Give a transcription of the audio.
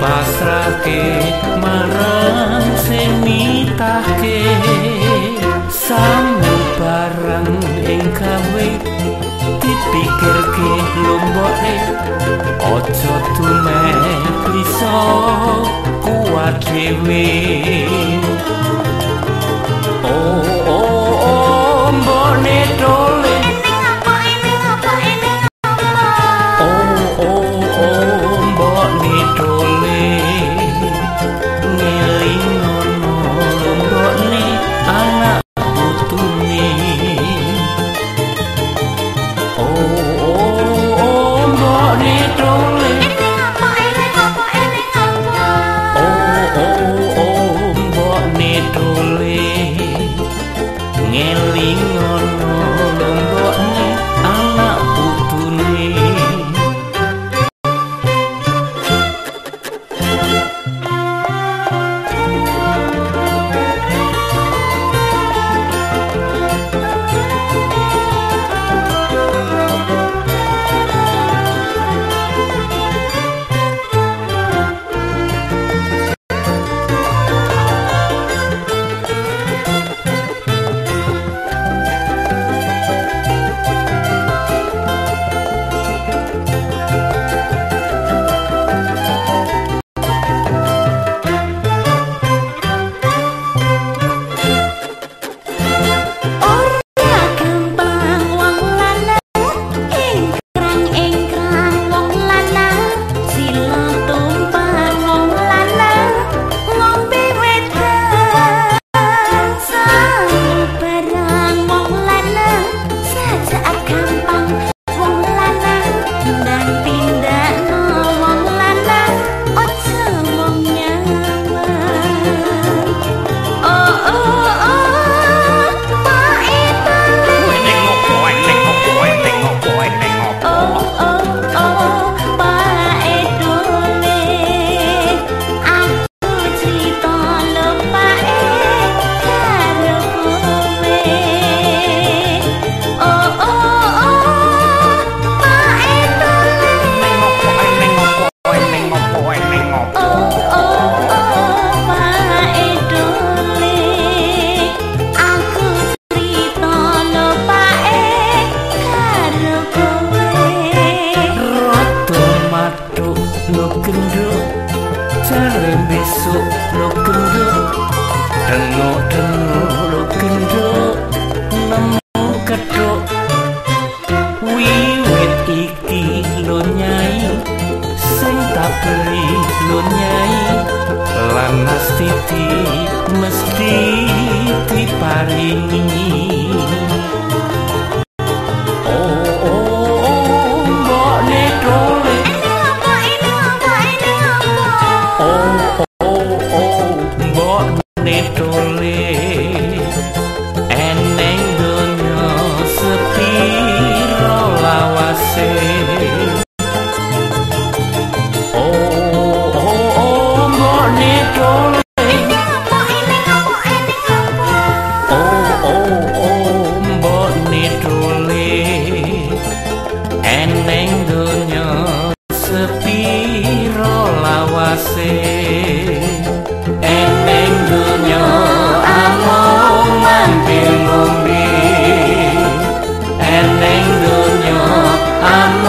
pasrahke marang sing nitahke sami barang ing kawe dipikirke lombone aja tumeh bisa kuat dhewe. ngelingon esok lo kendo Tengok-tengok lo kendo Namo kato Wiwit iki lo nyai. Sentak li lo nyai. Lanas titik mesti diparingi. pase Eneng dunyo among mampir ngombe Eneng dunyo among